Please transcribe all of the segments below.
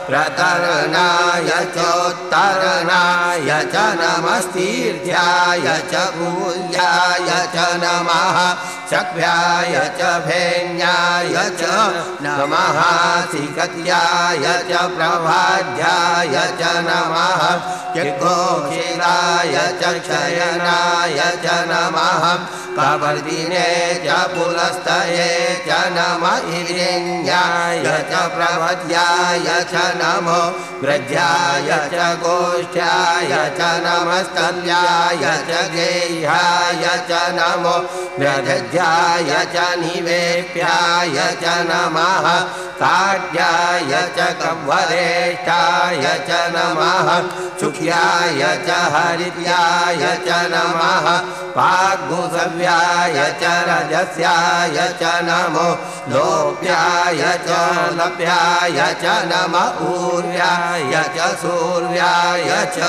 प्रतरणाय चोत्तरणाय च नमस्तीर्ध्याय च मूल्याय च नमः चक्व्याय च भेन्याय च नमः सिकत्याय च प्रभाध्याय च नमः यज्ञोषिराय च क्षयनाय च नमः कवर्दिने च पुलस्तये च नम इन्द्रिण्याय च प्रभद्याय च नमो व्रज्याय च गोष्ठ्याय च नमस्तल्याय च गेह्याय च नमो व्रध्याय च निवेप्याय च नमः काट्याय च कवरेष्ठाय च नमः सुख्याय च हरिद्याय च नमः वाग्भुसव्याय च रजस्याय च नमो लोप्याय च लभ्याय च नम ऊर्याय च सूर्याय च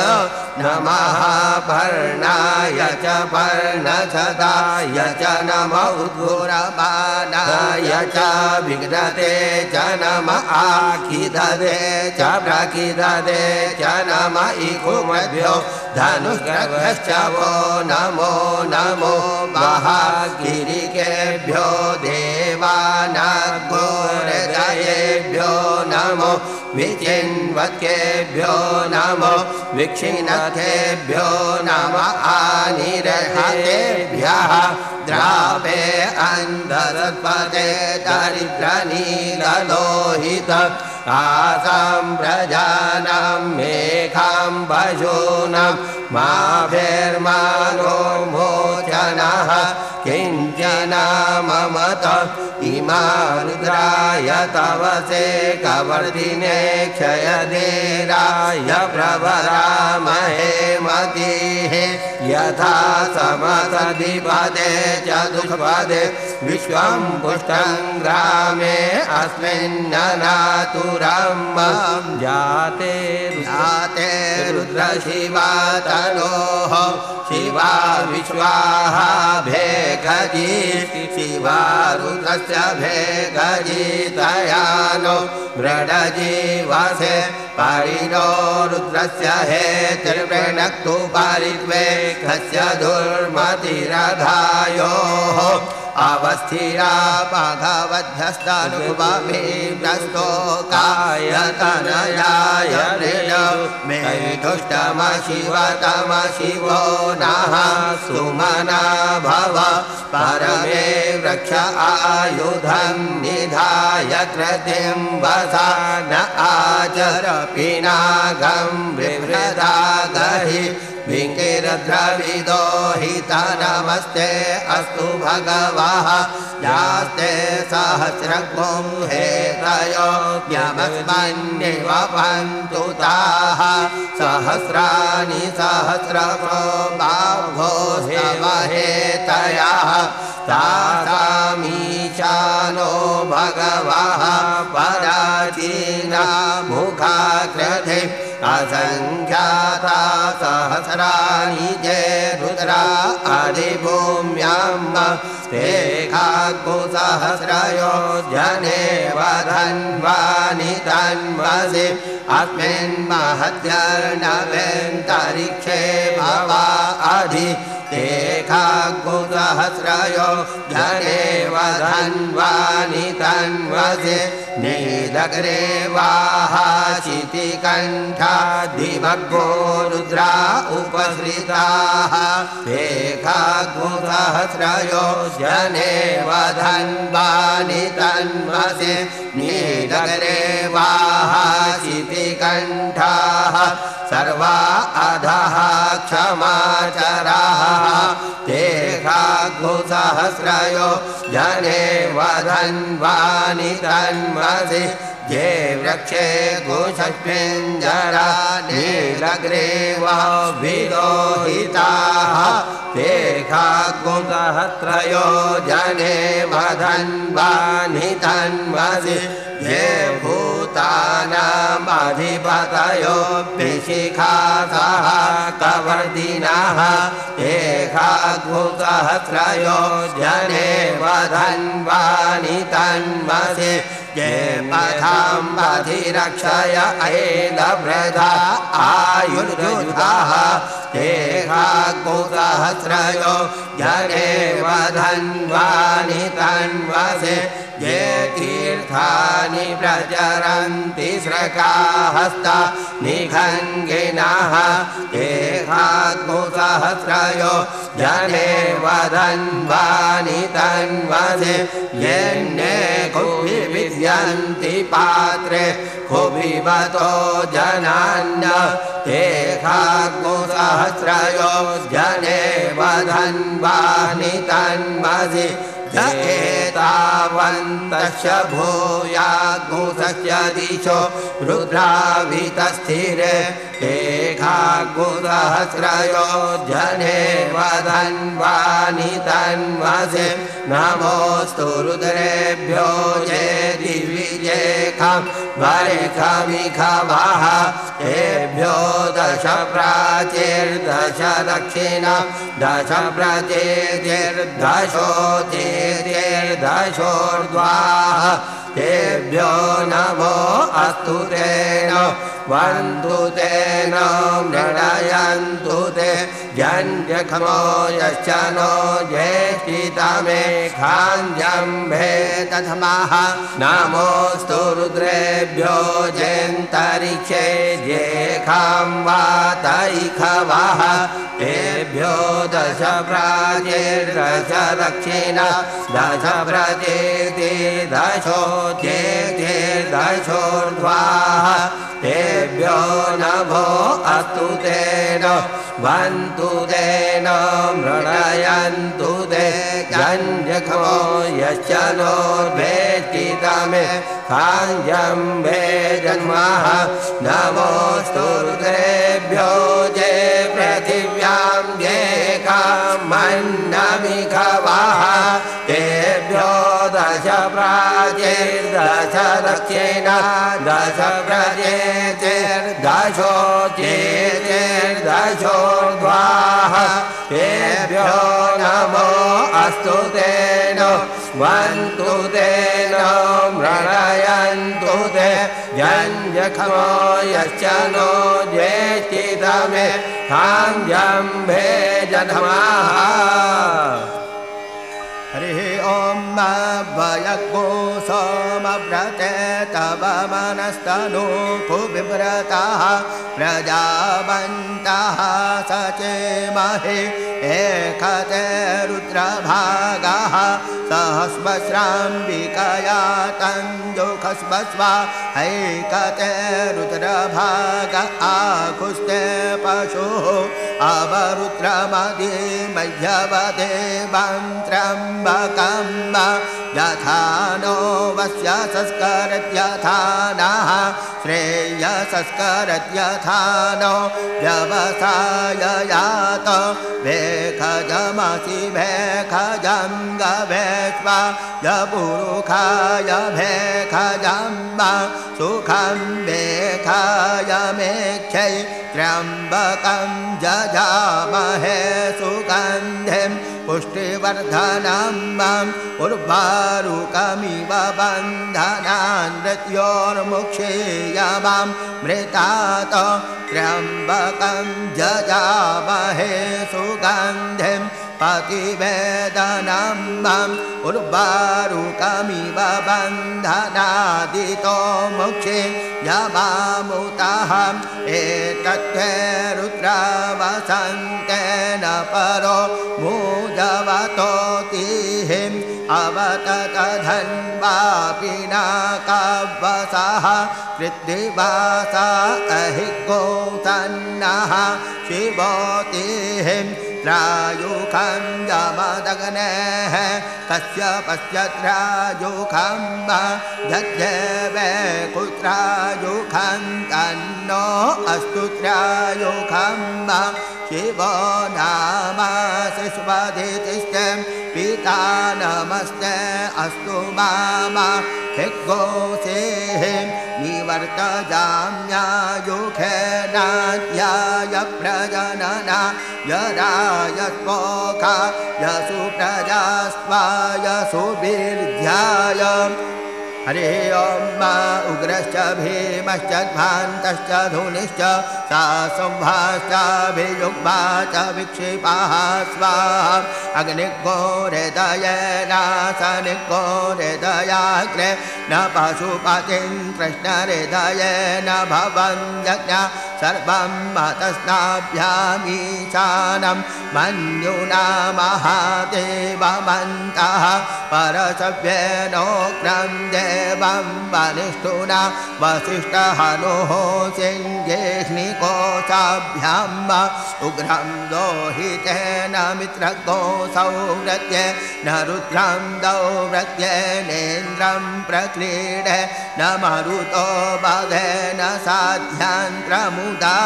नमः पर्णाय च पर्णसदाय च नम उद्गुरबाणाय च विघ्नते च नम आखिददे च प्रखिददे च नम इकुमभ्यो धनुष्कभ्यश्च वो नमो नमो महागिरिकेभ्यो देवानागोरदयेभ्यो नमो विचिन्वत्येभ्यो नमो विक्षिणथेभ्यो नम आनिरहतेभ्यः द्रावे अन्धरत्पदे दरिद्रनीललोहित आसां प्रजानां मेघां पशूनां मा भेर्मानो मोचनः ममत इमानुद्राय तव से कवर्दिने क्षयदेराय प्रवरामहे मतिः यथा समसधिपदे च दुष्पदे विश्वं पुष्टं ग्रामे अस्मिन्ननातुरं जाते जाते रुद्रशिवा तनोः शिवा विश्वाः भेगजी शिवा रुद्रस्य भेगजीतयानो मृडजीवसे पारिणो रुद्रस्य हे त्रिवृणक्तु पारित्वे कस्य दुर्मतिरधायोः अवस्थिरा भगवध्यस्तानुभवामिभ्यस्तो कायतनयाय ऋण मे दुष्टम शिव तम शिवो नः सुमना भव परमे वृक्ष आयुधं न आचर पिनागं विवृदा गहि विङ्गिरद्रविदो हिता नमस्ते अस्तु भगवः। यास्ते सहस्रग्मुं हेतयो ज्ञमस्मन्येव पन्तु ताः। सहस्राणि सहस्रगो बाह्वो हेतयः तासामीशानो भगवः पराचीना मुखाकृधि असङ्ख्याता सहस्राणि जे रुद्रा अधिभूम्यां रेखाग्मुसहस्रयो जने वधन्वानि तन्वसि। अस्मिन् महत्यर्णवेन्तरिक्षे भवा अधि। देखाग्मुसहस्रयो जने वधन्वानि तन्वसि। नीलग्रे वाः शितिकण्ठाधिभग्गो रुद्रा उपसृताः रेखाग्मुसहस्रयो जने वधन्वानि तन्वसि नीलग्रे वाः शितिकण्ठाः सर्वा अधः क्षमाचराः देखाग्मुसहस्रयो जने वधन्वानि तन्वसि ये वृक्षे घोषस्मिञ्जरा नीलग्रेवा विलोहिताः देखाग्मुसहस्रयो जने वधन्वानि तन्वसि ये भूतानामधिपतयो विशिखासः कवर्दिनः एकाग्मुसहस्रयो जने वधन्वानि तन्वसि ये पथाम्बधिरक्षय ऐदव्रधा आयुर्युधाः देहागुसहस्रयो जने वधन्वानि तन्वसे ये तीर्थानि प्रचरन्ति स्रकाहस्ता निखङ्गिनः देहात्मुसहस्रयो जने वधन्वानि तन्वसे कुभि विद्यन्ति पात्रे कुभिवतो जनान्य देहात्मुसहस्रयो जने वधन्वानि तन्वसि एतावन्तश्च भूयाग्मुसस्य दिशो रुद्रावितस्थिरे एखाग्मुसहस्रयो जने वधन्वानि तन्वसे। नमोऽस्तु रुद्रेभ्यो ये वरेखमिखवः तेभ्यो दश प्राचीर्दश दक्षिणा दश प्रचेतिर्दशोति र्दशोर्द्वाः तेभ्यो नमो अस्तु तेन वन्तु तेन मृडयन्तु ते जन्यखमो यश्च नो ज्येष्ठितमे खाञ्जम्भे तथमः नमोऽस्तु रुद्रेभ्यो जयन्तरिक्षे जेखां वातैखवः। तेभ्यो दश प्राचेर्दश दक्षिण दश प्रचेति दशो चेतिर्दशोर्ध्वाः तेभ्यो नभो अस्तु तेन वन्तु तेन मृणयन्तु ते। जञ्जखो यश्च नो भेष्टितमे काञ्जम्भे जन्मः। नमोऽस्तु रुद्रेभ्यो जे प्राचेर्दश दक्षिण दश प्रचेतिर्दशो चेतिर्दशोर्ध्वाः तेभ्यो नमो अस्तु तेन वन्तु तेन मृणयन्तु ते। जञ्जखमो यश्च नो ज्येष्ठितमे काञ्जम्भे जधमाः ॐ वयग्ो सोमव्रते तव मनस्तनु कुविव्रताः प्रजावन्तः सचेमहि एकते रुद्रभागः सहस्वस्राम्बिकया तञ्जुखस्वस्वा हैकते रुद्रभाग आकुस्ते पशुः अवरुद्रमधिमह्यवदे मन्त्रम्बकम्ब यथा नो वस्य संस्करत्यथा नः श्रेयसंस्करत्यथा नो व्यवसाय यात भेखजमसि भेखजं गभेष्वा यपुरुखाय भेखजम्ब सुखं भेखाय मेक्षै त्र्यम्बकं जजामहे सुगन्धिं पुष्टिवर्धनं माम् उर्वारुकमिव बन्धनान् मृत्योर्मुक्षीयमां मृतात त्र्यम्बकं जजामहे सुगन्धिं पतिवेदनं माम् उर्वारुकमिव बन्धनादितो मुक्षे यमामुतः एतत्ते रुद्रवसन्तेन परो मूजवतोतिहिम् अवततधन्वापि नाकवसः कृद्दिवासा अहि गोसन्नः शिवोतिहिम् त्रायुखं यमदग्नेः कस्य पश्यत्रायुखं जज्ञवे कुत्रायुखं तन्नो अस्तु त्रायुखं शिवो नाम शिष्वधितिष्ठे पिता नमस्ते अस्तु माम हिग्गोसेः निवर्तजाम्यायुखेनाध्याय प्रजनना यदाय स्वोखा यसु प्रजास्त्वाय सुवीर्ध्याय हरे ॐ मा उग्रश्च भीमश्चध्वान्तश्च धूनिश्च सा संभाश्चाभियुग्मा च विक्षिपाः स्वाहा अग्निगोहृदयनासनिगोहृदयाग्रे न पशुपतिं कृष्णहृदयेन भवन् यज्ञ। सर्वं मतस्नाभ्यामीशानं मन्युना महादेवमन्तः परसव्येनोग्रं देवं वनिष्ठुना वसिष्ठहनुः सिङ्गेह्निकोशाभ्याम् उग्रं दोहितेन मित्रगोसौ व्रत्य न रुद्रं दौव्रत्येनेन्द्रं प्रक्रीड, न मरुतो बधेन साध्यान्त्रमुदा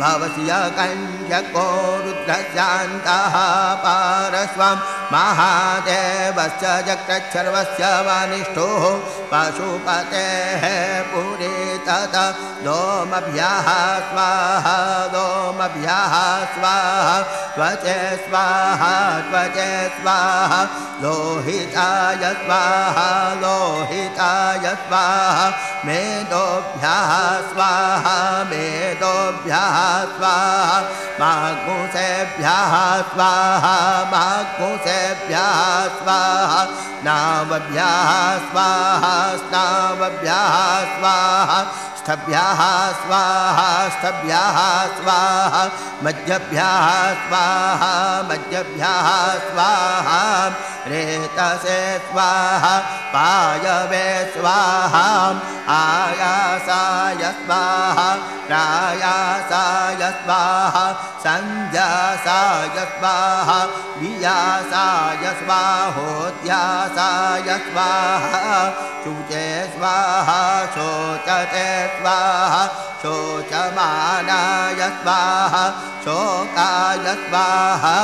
भवस्य कञ्जको रुद्रस्यान्तः पारस्वं महादेवस्य जक्रच्छर्वस्य वनिष्ठोः, पशुपतेः पुरे तत दोमभ्यः स्वाहा दोमभ्यः स्वाहा त्वचे स्वाहा त्वचे स्वाहा लोहिताय स्वाहा लोहिताय स्वाहा मेदोभ्यः स्वाहा मेदोभ्यः स्वाहा मागुंसेभ्यः स्वाहा मागुंसेभ्यः स्वाहा नावभ्यः स्वाहा स्नावभ्यः स्वाहा स्थभ्यः स्वाहा स्थभ्यः स्वाहा मध्यभ्यः स्वाहा मध्यभ्यः स्वाहा रेतसे स्वाहा पायवे स्वाहा आयासाय स्वाहा प्रायासाय स्वाहा सञ्जासाय स्वाहा वियासाय स्वाहोद्यासाय स्वाहा शुचे स्वाहा शोचते स्वाहा शोचमानाय स्वाहा शोकाय स्वाहा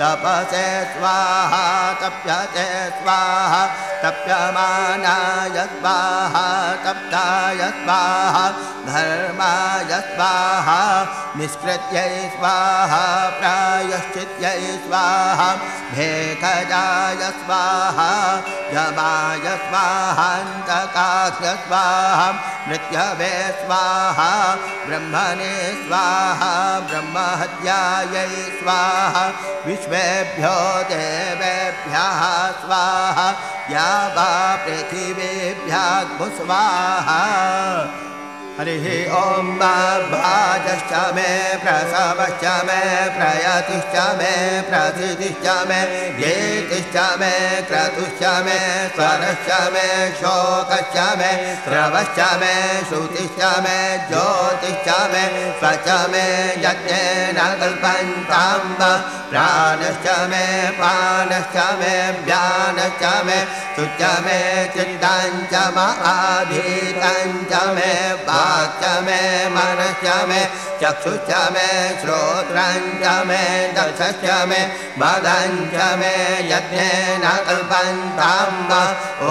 तपसे स्वाहा तप्यते स्वाहा तप्यमानाय स्वाहा तप्ताय स्वाहा धर्माय स्वाहा निष्कृत्यै स्वाहा प्रायश्चित्यै स्वाहा भेखजाय स्वाहा यमाय स्वाहान्तकाख्य स्वाहा मृत्यवे स्वाहा ब्रह्मणे स्वाहा ब्रह्महत्यायै स्वाहा विश्वेभ्यो देवेभ्यः स्वाहा या वा पृथिवीभ्यः हरिः ॐ भाजश्च मे प्रसवश्च मे प्रयतिश्च मे प्रथितिश्च मे गीतिश्च मे क्रतुश्च मे स्वरश्च मे शोकश्च मे स्रवश्च मे श्रुतिश्च मे ज्योतिश्च मे स्वच मे यज्ञेन कल्पन्ताम्ब प्राणश्च मे पानश्च मे व्यानश्च मे शुच मे चित्ताञ्च म आधीतञ्च मे वाक्च मे मनश्च मे चक्षुश्च मे श्रोत्रञ्च मे दक्षश्च मे मदञ्च मे यज्ञेन कल्पन्ताम्ब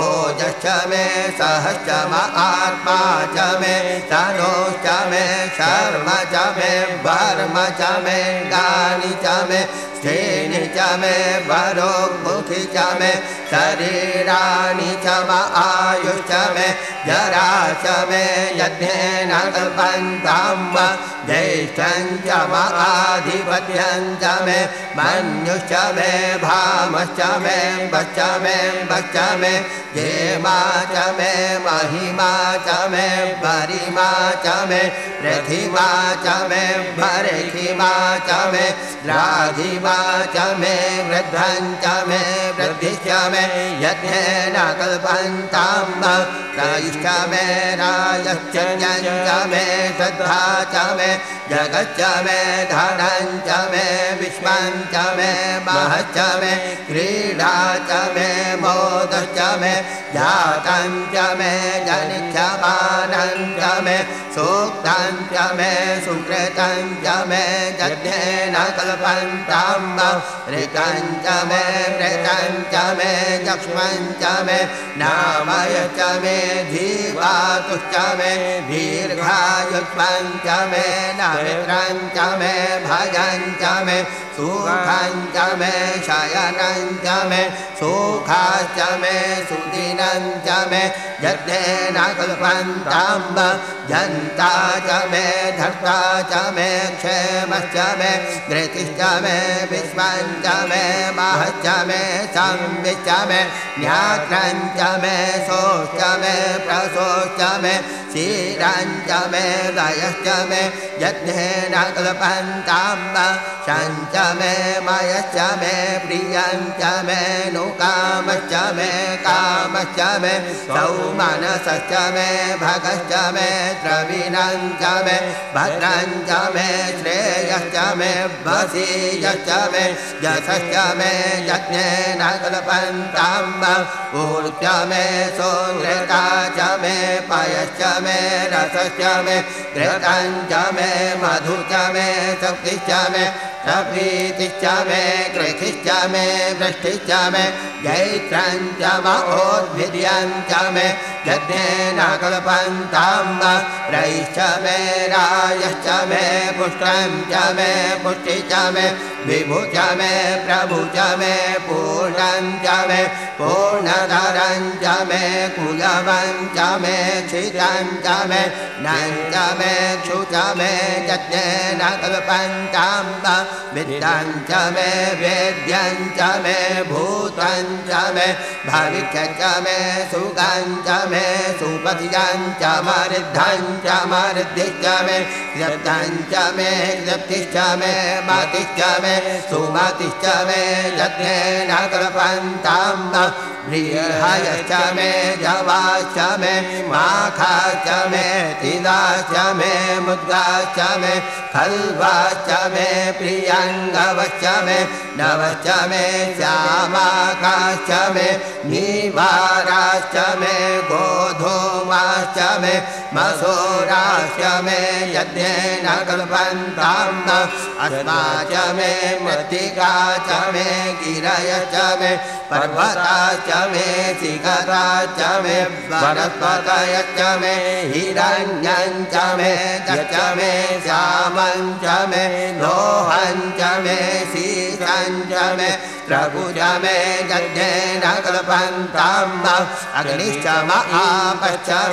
ओजश्च मे सहश्च म आत्मा च मे तनोश्च मे शर्म च मे वर्म च मे गानि च मे स्थेनि च मे वरोमुखि च मे शरीराणि च म आयुश्च मे जरा च मे यज्ञेन कल्पन्ताम्ब ज्येष्ठं च म आधिपत्यं च मे मन्युश्च मे भामश्च मे वश्च मे वश्च मे हेमा च मे महिमा च मे परिमा च मे पृथिवा च मे भरिमा च मे राधिमा च मे वृद्धं च मे वृद्धिश्च मे यज्ञेन कल्पन्ताम्ब रायुश्च मे रायश्चर्यं च मे श्रद्धा च मे जगच्च मे धनं च मे विश्वं च मे महश्च मे क्रीडा च मे मोदश्च मे जातं च मे जनिक्षमानं च मे सूक्तं च मे सुकृतं च मे यज्ञेन कल्पन्ताम्ब ऋतं च मे मृतं च मे लक्ष्मं मे नामय च मे धीवातुश्च मे दीर्घायुष्मं च मे च मे भजं च मे सुखं च मे शयनं च मे सुदिनं च मे यज्ञेन कल्पन्ताम्ब जन्ता च मे धर्ता च मे क्षेमश्च मे घृतिश्च मे विश्वं च मे महश्च मे संविश्च मे ज्ञात्रञ्च मे सोश्च मे प्रसोश्च मे क्षीरञ्च मे दयश्च मे यज्ञेन कल्पन्ताम्ब शञ्च मे मयश्च मे प्रियञ्च मे नुकामश्च मे कामश्च मे सौमनसश्च मे भगश्च मे द्रविणञ्च मे भद्रञ्च मे श्रेयश्च मे वसीयश्च मे यशश्च मे यज्ञेन कल्पन्ताम्ब ऊर्च मे सोनृता च मे पयश्च मे रसश्च मे घृतञ्च मे मधु च मे शक्तिश्च मे प्रभीतिश्च मे कृषिश्च मे वृष्टिश्च मे जैत्रञ्च महोद्भिर्यञ्च मे यज्ञेन कल्पन्ताम्ब रैश्च मे रायश्च मे पुष्टं च मे पुष्टि च मे विभु च मे प्रभु च मे पूर्णं च मे पूर्णधरं च मे कुलवं च मे क्षिरं च मे नं च मे क्षु च मे यज्ञेन कल्पन्ताम्ब विद्यं च मे वेद्यं च मे भूतं च मे भविष्य च मे सुगं च मे सुपथिजं च मरिद्धिश्च मे च मे मे मे मे मे जवाश्च मे माखाश्च मे तिदाश्च मे मुद्गाश्च मे खल्वाश्च मे प्रियङ्गवश्च मे नवश्च मे श्यामाकाश्च मे निवाराश्च मे गोधूमाश्च मे मसूराश्च मे यज्ञेन कल्पन्ताम् अस्मा च मे मृत्तिका च मे गिरयश्च मे पर्वताश्च मे शिखराश्च मे वनस्पतयश्च मे हिरण्यञ्च मे च मे श्यामञ्च मे लोहञ्च मे शीतञ्च मे प्रभुज मे कल्पन्ताम् अग्निश्च म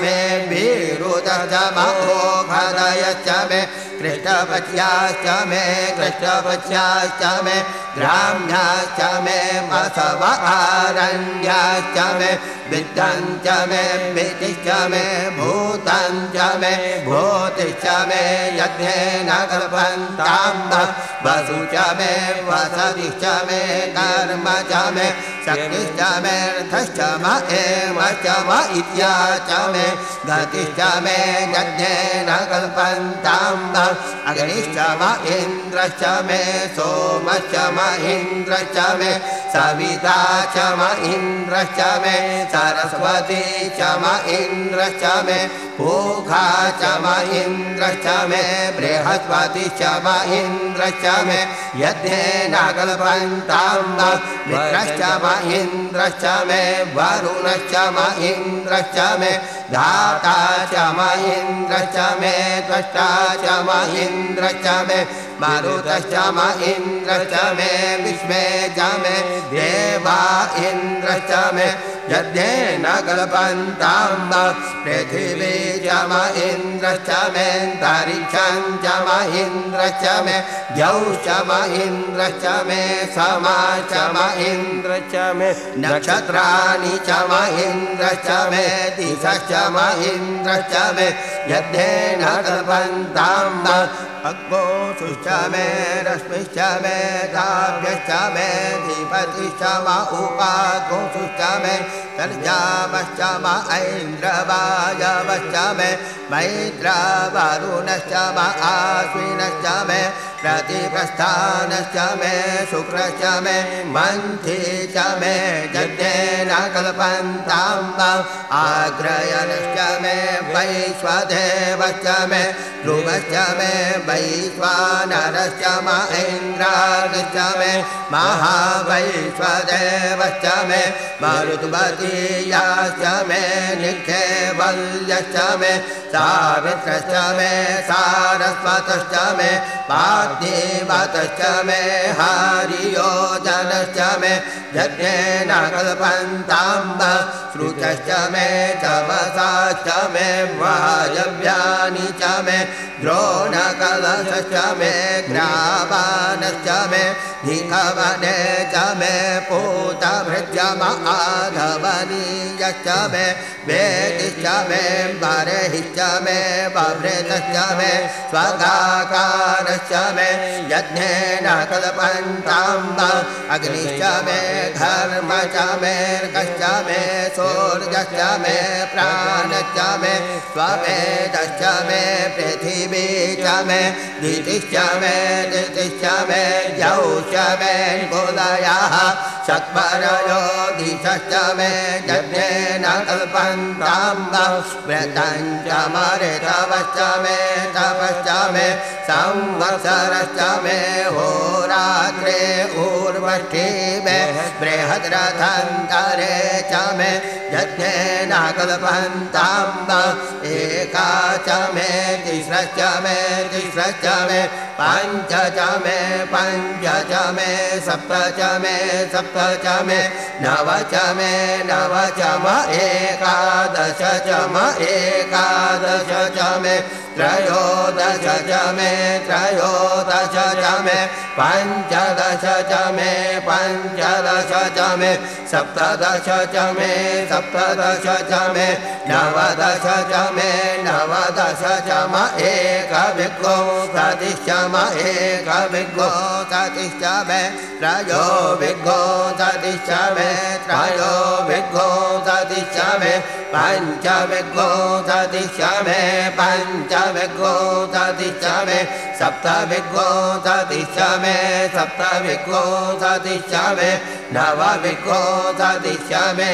मे वीरुदश्च महोखदयश्च मे कृष्णपच्याश्च मे कृष्णपच्याश्च मे ग्राम्याश्च मे मसव आरण्याश्च मे विद्यञ्च मे वितिश्च मे भूतञ्च मे भूतिश्च मे यज्ञेन कल्पन्ताम्ब वसु च मे वसतिश्च मे कर्म च मे शक्तिश्च मेऽर्थश्च म एमश्च म इत्या च मे। गतिश्च मे यज्ञेन कल्पन्ताम्ब अग्निश्च म इन्द्रश्च मे, सोमश्च म इन्द्रश्च मे। सविता च म इन्द्रश्च मे, सरस्वती च म इन्द्रश्च मे। पूखा च म इन्द्रश्च मे, बृहस्पति च म इन्द्रश्च मे। यज्ञेन कल्पन्ताम्ब मित्रश्च म इन्द्रश्च मे वरुणश्च म इन्द्रश्च मे धाता च म इन्द्रश्च मे त्वष्टा च म इन्द्रश्च मे मरुतश्च म इन्द्रश्च मे विश्वे च मे देवा इन्द्रश्च मे यज्ञेन कल्पन्ताम्ब पृथिवी च म मेऽन्तरिक्षं च म इन्द्रश्च मे द्यौश्च म इन्द्रश्च मे समा च म इन्द्रश्च मे नक्षत्राणि च म इन्द्रश्च मे दिशश्च म इन्द्रश्च मे यज्ञेन कल्पन्ताम्ब अग्मोषुश्च मे रश्मिश्च मे काव्यश्च मे धीपतिश्च म उपाघोषुश्च मे तर्जामश्च म ऐन्द्रवायवश्च मे मैत्रावरुणश्च म आश्विनश्च मे प्रतिप्रस्थानश्च मे शुक्रश्च मे मन्थी च मे यज्ञेन कल्पन्ताम्ब आग्रयनश्च मे वैश्वदेवश्च मे ध्रुवश्च मे वैश्वानरश्च म इन्द्रागश्च मे महावैश्वदेवश्च मे मरुद्वतीयाश्च मे निखेवल्यश्च मे सावित्रश्च मे सारस्वतश्च मे पात देवतश्च मे हरियो जनश्च मे यज्ञेन कल्पन्ताम्ब श्रुतश्च मे तपसाश्च मे वायव्यानि च मे द्रोणकलशश्च मे ग्रावानश्च मे धिखवने च मे पूतभृजम आधवनीयश्च मे वेदिश्च मे बर्हिश्च मे बभृतश्च मे स्वगाकारश्च मे यज्ञेन कल्पन्ताम्ब अग्निश्च मे धर्म च मे कश्च मे सूर्यश्च मे प्राणश्च मे स्ववेदश्च मे पृथिवी च मे दितिश्च मे दितिश्च मे यौ च मे चत्वरयो दिशश्च मे यज्ञेन कल्पन्ताम्ब व्रतञ्च मरितवश्च मे तपश्च मे संवत्सरश्च मे होरात्रे मे बृहद्रथन्तरे च मे कल्पन्ताम्ब एका च मे तिस्रश्च मे तिस्रश्च मे पञ्च च मे पञ्च च मे सप्त च मे सप्त च मे नव च मे नव च म एकादश च म एकादश च मे त्रयोदश च मे त्रयोदश च मे पञ्चदश च मे पञ्चदश च मे सप्तदश च मे सप्तदश च मे नवदश च मे नवदश च म एकविग्गो सतिश्च म एकविग्गो सतिश्च मे त्रयो विग्गो सतिश्च मे त्रयो विग्गो सतिश्च मे पञ्चविघ्नोदधिशमे पञ्चविघ्नोदधिशमे सप्तविघ्नोदधिशमे सप्तविघ्नोदधिशमे नवविघ्नोदधिशमे मे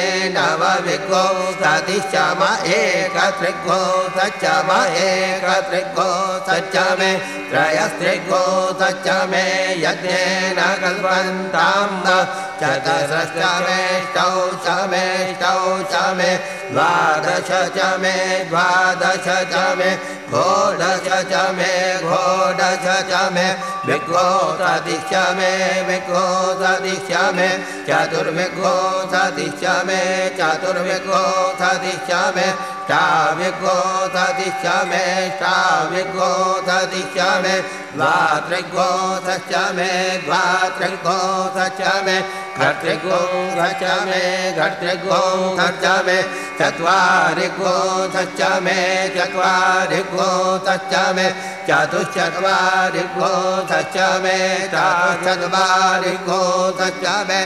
एकत्रिघ्नोदचम एकत्रिघ्नोदचमे त्रयस्त्रिघ्नोदचमे यज्ञेन कल्पन्तां न चतस्रष्टमेष्टौ चमेष्टौ चमे द्वादश च मे द्वादश च मे घोडश च मे च मे विघ्नो सदिश्च मे विघ्नो सदिश्च मे चतुर्विघ्नो सदिश्च मे चतुर्विघ्नो सदिश्च मे ष्टाविघ्नो सदिश्च मे ष्टाविघ्नो सदिश्च मे द्वात्रिघ्नो मे द्वात्रिघ्नो मे घर्तृघ्नो सच्च मे घर्तृघ्नो सच्च मे चत्वारिघ्नो सच्च मे चत्वारिघ्नो सच्च मे चतुश्चत्वारिघ्नो सच्च मे चतुश्चत्वारिघ्नो सच्च मे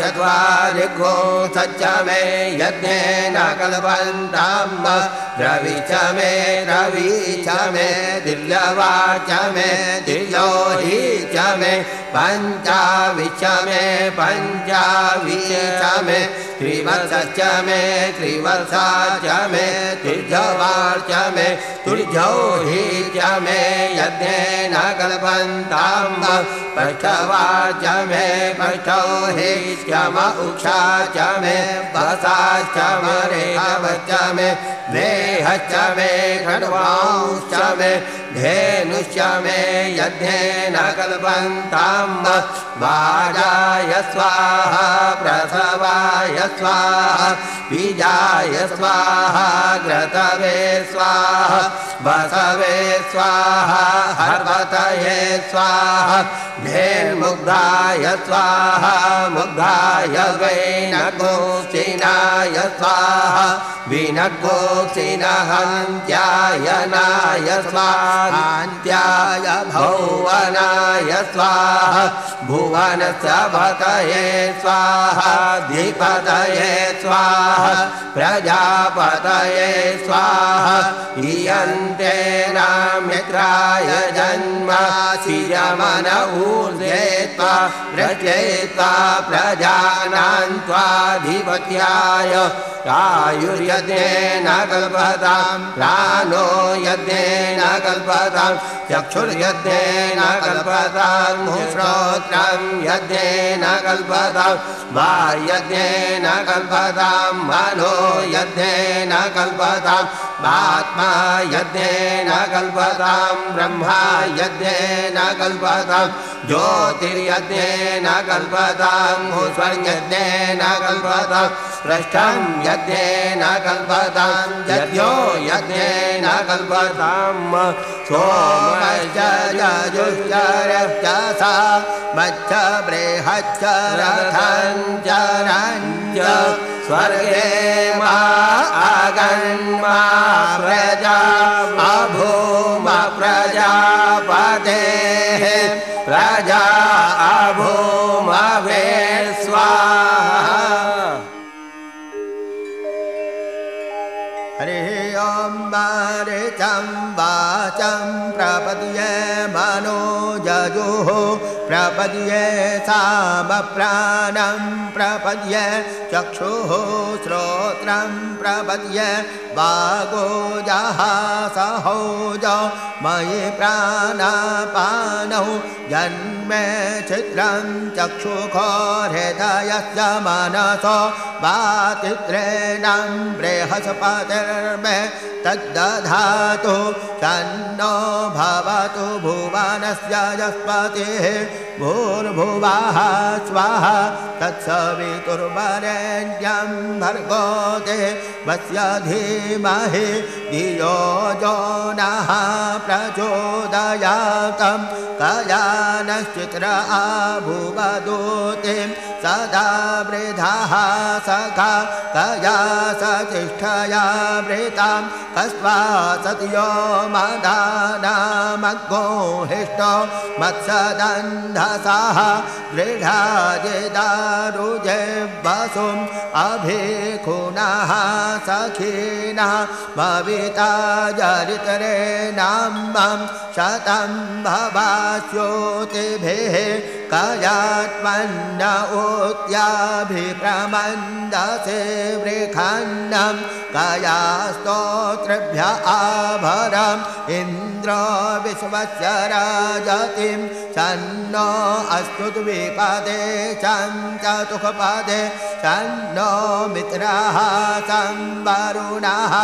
चत्वारिघ्नो सच्च मे यज्ञेन कल्पन्ताम्ब रवि च मे रवि च मे दिल्यवा च मे दिलो हि च मे पञ्चावि च मे पञ्चावि च मे त्रिवत्सश्च मे त्रिवत्सा च मे तिर्जवार् च मे तुर्जौ हि च मे यज्ञेन कल्पन्ताम्ब पष्टवा च मे पष्टौ हि च म उक्षा च मे वसाश्च म रेहवश्च मे देहश्च मे खड्वांश्च मे धेनुश्च मे यज्ञेन कल्पन्ताम्ब वाजाय स्वाहा प्रसवाय स्वाहा बीजाय स्वाहा घृतवे स्वाहा बसवे स्वाहा हर्वतये स्वाहा धेर्मुग्धाय स्वाहा मुग्धाय वैनगोक्षिणाय स्वाहा विनगोक्षिणहन्त्यायनाय स्वाहान्त्याय भुवनाय स्वाहा भुवनसभतये स्वाहा धिपतये स्वाहा प्रजापतये स्वाहा इयन्ते नाम्यग्राय जन्म शियमन ऊर्ध्वे त्वा व्रजयित्वा प्रजानां त्वाधिपत्याय आयुर्यज्ञेन कल्पतां प्राणो यज्ञेन कल्पतां चक्षुर्यज्ञेन कल्पताम् श्रोत्रम् यज्ञेन कल्पताम् वा यज्ञेन कल्पताम् मनो यज्ञेन कल्पताम् आत्मा यज्ञेन कल्पताम् ब्रह्मा यज्ञेन कल्पताम् ज्योतिर्यज्ञेन कल्पताम् स्वर्यज्ञेन कल्पताम् पृष्ठम् यज्ञेन कल्पताम् यज्ञो यज्ञेन कल्पताम् सोमजुश्चरश्च सा मच्च बृहच्च रथञ्च रञ्च स्वर्गे मा आगन्मा प्रजा अभूम प्रजापतेः प्रजा वाचं प्रपद्ये मनो जजुः प्रपद्ये सामप्राणं प्रपद्ये चक्षुः श्रोत्रं प्रपद्ये वागो जहासहौज मयि प्राणापानौ जन्मे चित्रं चक्षुखोहृदयस्य मनसो वातित्रेणां बृहस्पतिर्मे तद्दधातु तन्नो भवतु भुवनस्य यस्पतिः भूर्भुवः स्वाहा तत्सवितुर्वरेण्यं भर्गोते वस्य धीमहि धियो जो नः प्रचोदयातं कया नश्चित्र आभुवदूतिं सदा वृधाः सखा। कया सतिष्ठया वृतां कस्त्वा सत्यो मदानामग्गोहिष्टो मत्सदन्धसाः दृढाजिदारुजे वसुम् अभिखुनः सखिनः भविता जरितरेणाम्बं शतं भवास्योतिभिः कयात्मन्न ऊत्याभिप्रमन्दसे वृखण्डं कया स्तोत्रभ्य आभरम् इन्द्र विश्वस्य राजतिं सन्नो अस्तु द्विपदे चतुःपदे सन्नो मित्राः संवरुणः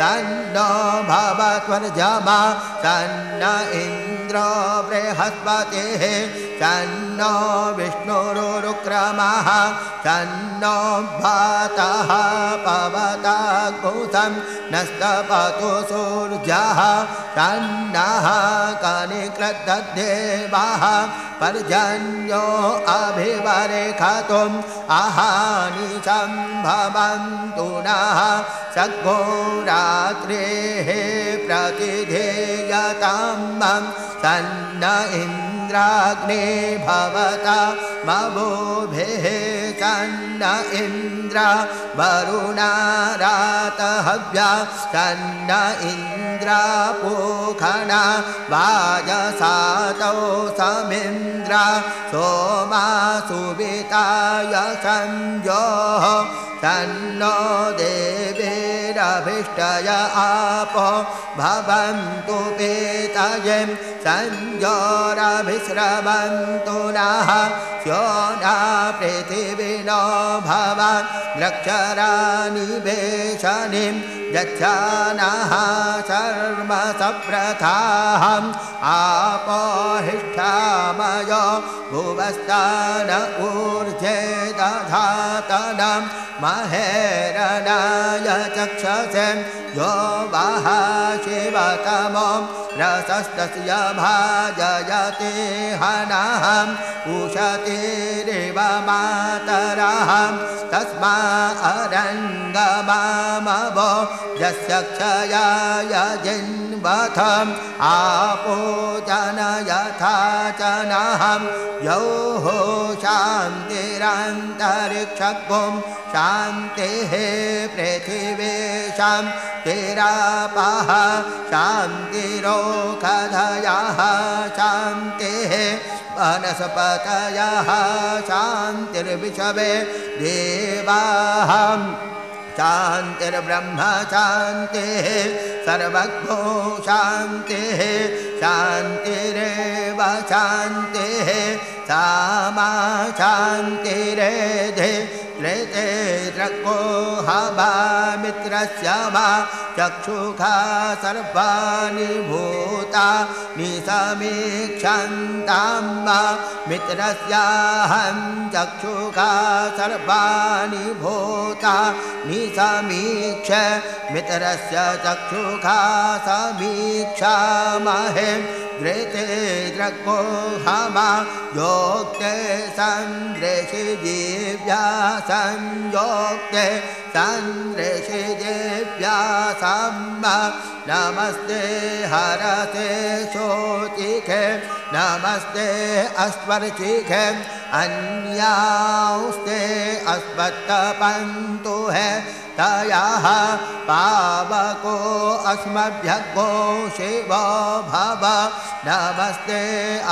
तन्नो भवत्वर्जमा सन्न इन्द्र बृहस्पतिः सन्नो विष्णुरुक्रमः सन्नो भातः पवता कुसं नस्तपतु सूर्यः सन्नः कनिकृतदेवाः पर्जन्यो अभिवरेखतुम् अहानि सम्भवन्तु नः। सद्गो रात्रेः प्रतिधेयतां सन्न इन्द्राग्ने भवता मवोभिः सन्न इन्द्र वरुणारातहव्या सन्न इन्द्रापोखणा वाजसातौ समिन्द्र सोमा सुविताय संयोः तन्नो देवेरभिष्टय आपो भवन्तु पेतयं संयोरभिस्रवन्तु नः स्यो न पृथिविनो भवान् लक्षरानिवेशनिं यच्छानः शर्म सप्रथाहम् आपोहिष्ठामय भुवस्तान ऊर्जे दधातनं महेरणाय यो वः शिवतमो रसस्तस्य भाजयते हनहम् उशतिरिव मातरः तस्मा अरङ्गमामवो यस्य क्षयाय जिन्वथम् आपो जन यथा च नहं यौः शान्तिरन्तरिक्षगुं शान्तिः पृथिवीशां तिरापः शान्तिरोखधयः शान्तिः वनस्पतयः, शान्तिर्विषवे देवाः। शान्तिर्ब्रह्म, शान्तिः सर्वज्ञो, शान्तिः शान्तिरेव, शान्तिः सा मा शान्तिरेधे ृते द्रको हवा मित्रस्य वा चक्षुखा सर्वाणि भूता निसमीक्षन्तां वा मित्रस्याहं चक्षुखा सर्वाणि भूता निसमीक्ष मित्रस्य चक्षुखा समीक्षामहे घृते द्रको हमा योक्ते सन्दृशि sen yok de. जीव्यासम्ब नमस्ते हरते शोचिखे नमस्ते अस्पर्चिखे अन्यास्ते अस्मत्तपन्तु है तयाः पावको अस्मभ्यगो शिवो भव। नमस्ते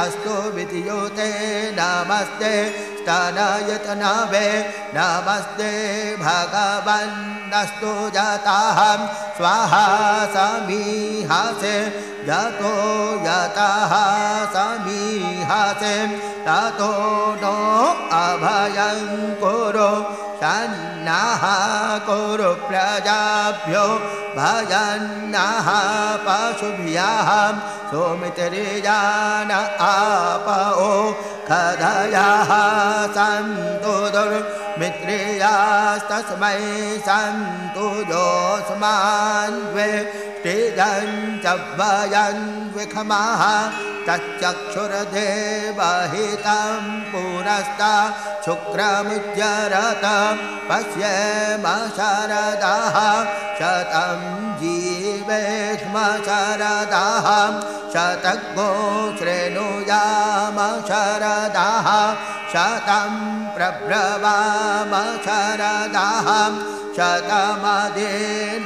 अस्तु विद्युते नमस्ते स्तनयतनवे। नमस्ते भगवन्नस्तु जताः स्वाहा समीहासे यतो यतः समीहासे। ततो नो अभयं कुरु सन्नः कुरु प्रजाभ्यो। भजन्नः पशुभ्यः सोमितरिजान आपो खदयः सन्तु दुर्मित्रियास्तस्मै सन्तु योऽस्मान्वे तिजञ्च वयन्विखमः तच्चक्षुरदेवहितं पुरस्ता शुक्रमुज्जरत पश्येम शरदः शतं जीवेष्म शरदः शतगो शृणुयाम शरदः शतं प्रब्रवाम शरदः शतमदिनाः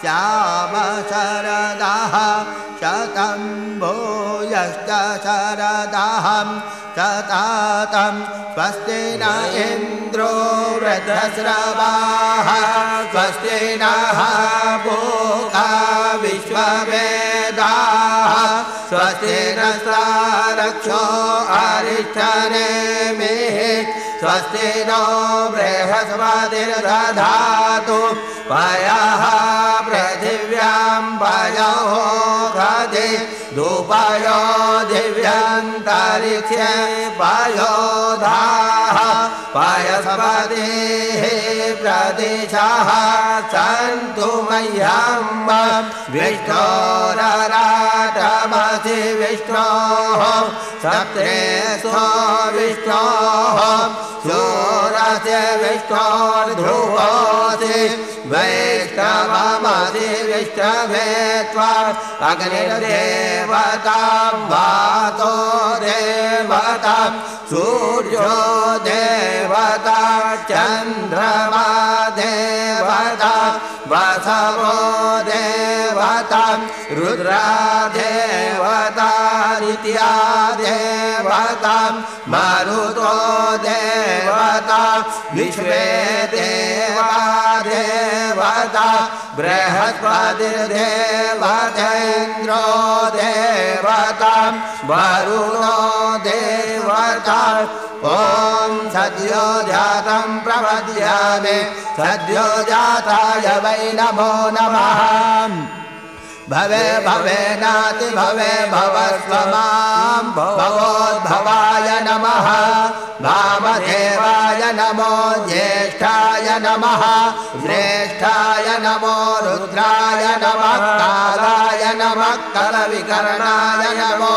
श्याम शरदः शतं भूयश्च शरदः शतातं स्वस्ति न इन्द्रो वृद्धस्रवाः स्वस्ति नः भोगा विश्ववेदाः स्वस्ति न रक्षो अरिष्ठने मे स्वस्ति नो बृहस्पतिर्दधातु। पयः पृथिव्यां पयोः गदे दुपयो दिव्यन्तरिक्षे पयोधाः पयस्पतिः प्रदिशः सन्तु मह्यं विष्णोरराटमसि विष्णोः सत्रे स्व विष्णोः सूरस्य विष्णोर्ध्रुवोऽसि वैष्णवमसि विष्णवे त्वा अग्निर्देवता वातो देवता सूर्यो देवता चन्द्रमा देवता वसवो देवता रुद्रा देवता नित्या देवता मरुतो देवता विश्वे देवा देवता बृहस्पतिर्देवतेन्द्रो देवता वरुणो देवता। ॐ सद्यो जातं प्रपद्यामि सद्यो जाताय वै नमो नमः। भवे भवे नाति भवे भवस्व मां भवोद्भवाय नमः वामदेवाय नमो ज्येष्ठाय नमः श्रेष्ठाय नमो रुद्राय नमः कालाय नमः करविकरणाय नमो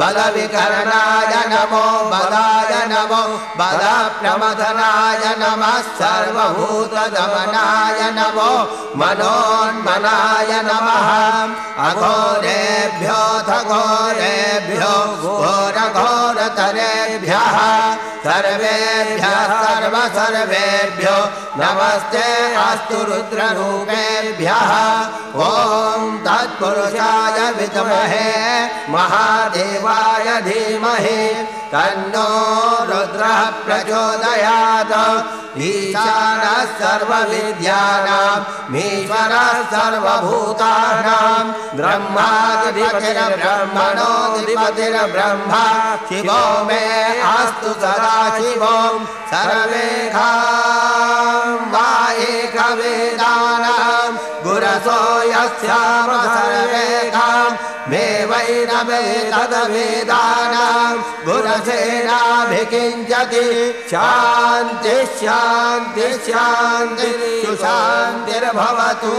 बलविकरणाय नमो बलाय नमो बलप्रमथनाय नमः सर्वभूतदमनाय नमो मनोन्मनाय नमः। अघोरेभ्योऽथ घोरेभ्यो घोरघोरतरेभ्यः सर्वेभ्यः सर्वसर्वेभ्यो नमस्ते अस्तु रुद्ररूपेभ्यः। ॐ तत् तत्पुरुषाय विद्महे। महादेवाय धीमहि। तन्नो रुद्रः प्रचोदयात्। ईशानः सर्वविद्यानामीश्वरः सर्वभूतानां ब्रह्मादिपतिर्ब्रह्मणोऽधिपतिर्ब्रह्मा शिवो मे अस्तु सदा शिवो। सर्वेखा एकवेदानां गुरसो सर्वेखाम् मे वैरवेदवेदानां गुरसेनाभिकिञ्चति। शान्ति शान्ति शान्ति सुशान्तिर्भवतु।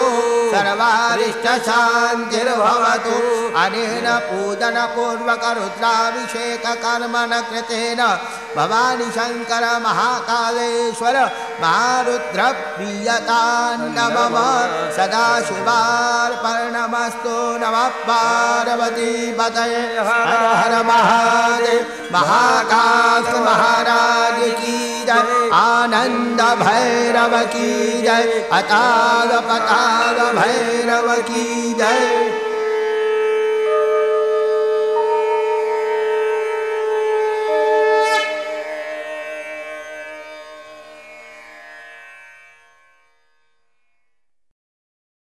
सर्वारिष्टशान्तिर्भवतु। अनेन पूजनपूर्वकरुद्राभिषेककर्मण कृतेन भवानि शङ्कर महाकालेश्वर मारुद्रप्रियतान्नमम सदाशिवार्पणमस्तु नमः पार्वती पतये हर हर महादेव महाकाश महाराज की जय। आनंद भैरव की जय अताल पताल भैरव की जय